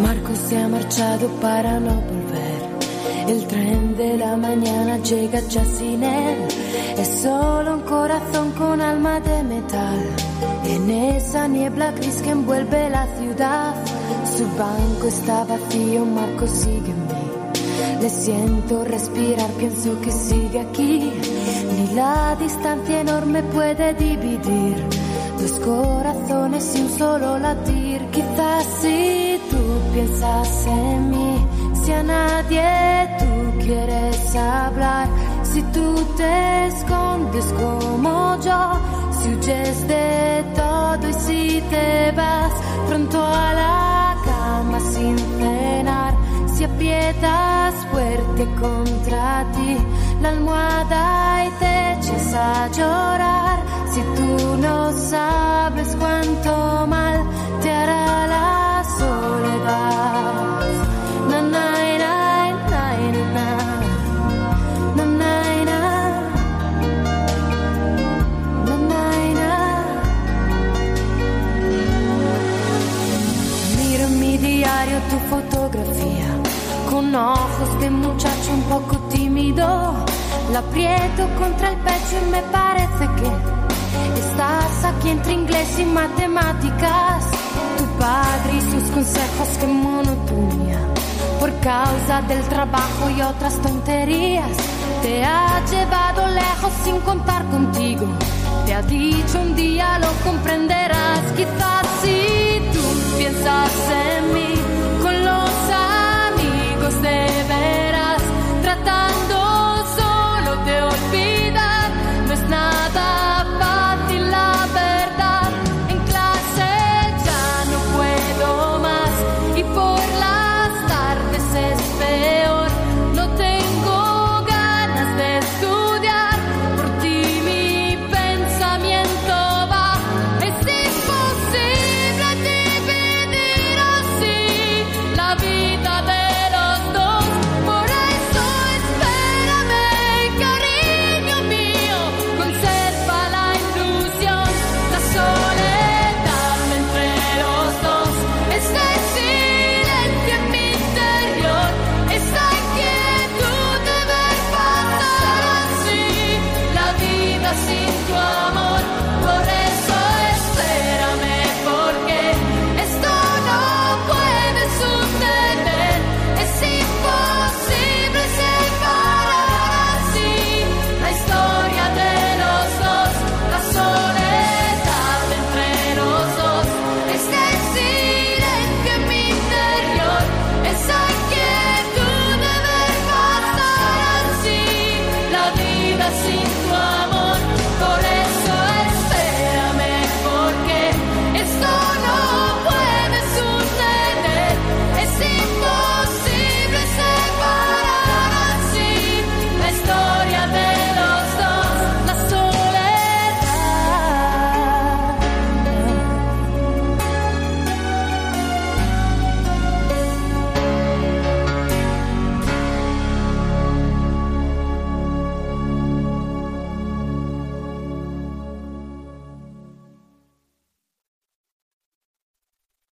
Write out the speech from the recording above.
Marco se ha marchado para no volver. El tren de la mañana llega ya sin él. Es solo un corazón con alma de metal. En esa niebla gris que envuelve la ciudad. Su banco está vacío, Marco sigue en mí. Le siento respirar, pienso que sigue aquí. Ni la distancia enorme puede dividir dos corazones y un solo latir. Quizás piensas en mí, si a nadie tú quieres hablar, si tú te escondes como yo, si huyes de todo y si te vas pronto a la cama sin cenar, si aprietas fuerte contra ti la almohada y te echas a llorar, si tú no sabes cuánto mal diario tu fotografía con ojos de muchacho un poco tímido. La aprieto contra el pecho y me parece que estás aquí entre inglés y matemáticas. Tu padre y sus consejos, que monotonía. Por causa del trabajo y otras tonterías, te ha llevado lejos sin contar contigo. Te ha dicho un día lo comprenderás, quizás sí. assim anos.